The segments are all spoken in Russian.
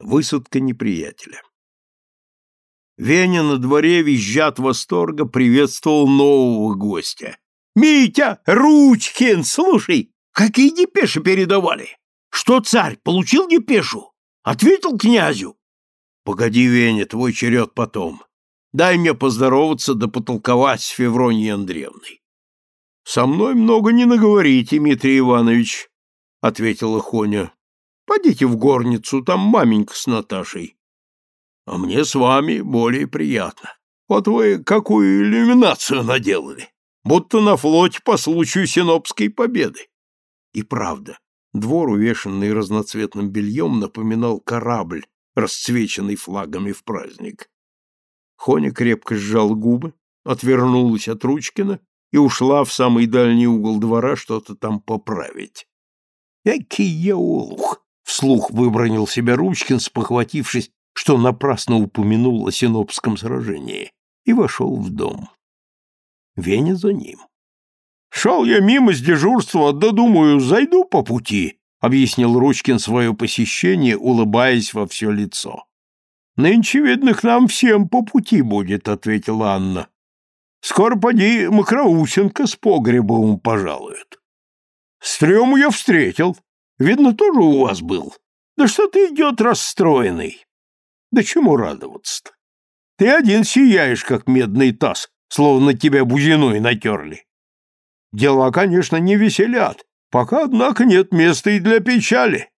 Высадка неприятеля. Веня на дворе визжат восторга приветствовал нового гостя. «Митя! Ручкин! Слушай, какие депеши передавали? Что царь, получил депешу? Ответил князю?» «Погоди, Веня, твой черед потом. Дай мне поздороваться да потолковать с Февронией Андреевной». «Со мной много не наговорите, Дмитрий Иванович», — ответила Хоня. Пойдите в горницу, там маменька с Наташей. А мне с вами более приятно. Вот вы какую иллюминацию наделали, будто на флоте по случаю Синопской победы. И правда, двор, увешанный разноцветным бельем, напоминал корабль, расцвеченный флагами в праздник. Хоня крепко сжал губы, отвернулась от Ручкина и ушла в самый дальний угол двора что-то там поправить. Экий я олух! Вслух выбронил себя Ручкин, спохватившись, что напрасно упомянул о Синопском сражении, и вошел в дом. Веня за ним. «Шел я мимо с дежурства, да думаю, зайду по пути», — объяснил Ручкин свое посещение, улыбаясь во все лицо. «Нынче, видно, к нам всем по пути будет», — ответила Анна. «Скоро поди Макроусенко с погребом пожалует». «Стрёму я встретил», Видно, тоже у вас был. Да что ты идет расстроенный? Да чему радоваться-то? Ты один сияешь, как медный таз, словно тебя бузиной натерли. Дела, конечно, не веселят, пока, однако, нет места и для печали.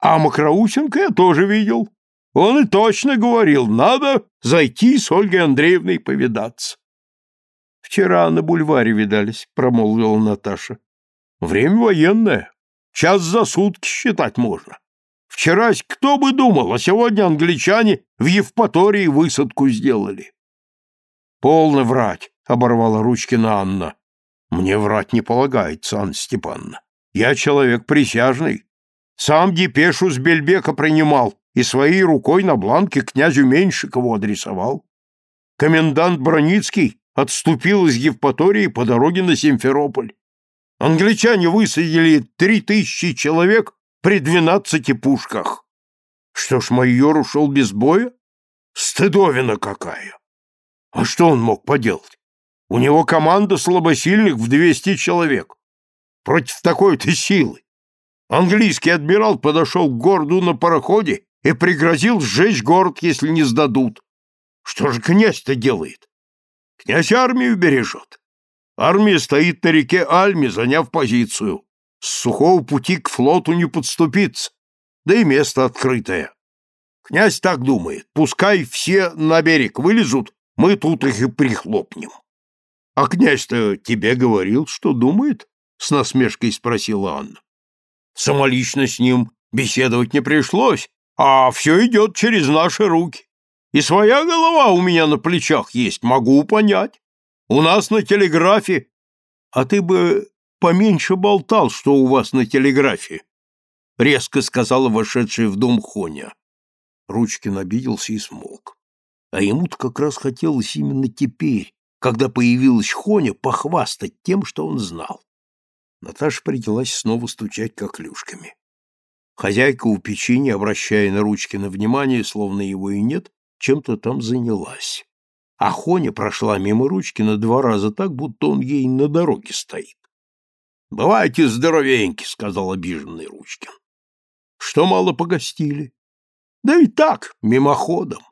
А Макроусенко я тоже видел. Он и точно говорил, надо зайти с Ольгой Андреевной повидаться. Вчера на бульваре видались, промолвила Наташа. Время военное. Час за сутки считать можно. Вчерась кто бы думал, а сегодня англичане в Евпатории высадку сделали. Полно врать, оборвала Ручкина Анна. Мне врать не полагается, Анна Степановна. Я человек присяжный. Сам депешу с Бельбека принимал и своей рукой на бланке князю Меньшикову адресовал. Комендант Броницкий отступил из Евпатории по дороге на Симферополь. Англичане высадили три тысячи человек при двенадцати пушках. Что ж, майор ушел без боя? Стыдовина какая! А что он мог поделать? У него команда слабосильных в двести человек. Против такой-то силы. Английский адмирал подошел к городу на пароходе и пригрозил сжечь город, если не сдадут. Что же князь-то делает? Князь армию бережет. Армия стоит на реке Альме, заняв позицию. С сухого пути к флоту не подступиться, да и место открытое. Князь так думает, пускай все на берег вылезут, мы тут их и прихлопнем. — А князь-то тебе говорил, что думает? — с насмешкой спросила Анна. — Самолично с ним беседовать не пришлось, а все идет через наши руки. И своя голова у меня на плечах есть, могу понять. У нас на телеграфе... А ты бы поменьше болтал, что у вас на телеграфе, — резко сказала вошедшая в дом Хоня. Ручкин обиделся и смолк. А ему-то как раз хотелось именно теперь, когда появилась Хоня, похвастать тем, что он знал. Наташа принялась снова стучать коклюшками. Хозяйка у печи, не обращая на Ручкина внимания, словно его и нет, чем-то там занялась. А Хоня прошла мимо Ручкина два раза так, будто он ей на дороге стоит. — Бывайте здоровеньки, — сказал обиженный Ручкин. — Что мало погостили? — Да и так, мимоходом.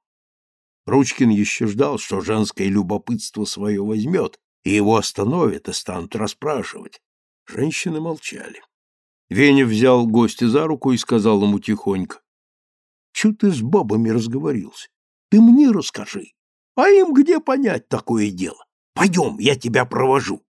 Ручкин еще ждал, что женское любопытство свое возьмет, и его остановят и станут расспрашивать. Женщины молчали. Веня взял гостя за руку и сказал ему тихонько. — Чего ты с бабами разговорился? Ты мне расскажи. А им где понять такое дело? Пойдем, я тебя провожу.